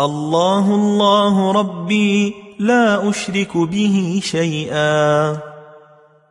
الله الله ربي لا أشرك به شيئا.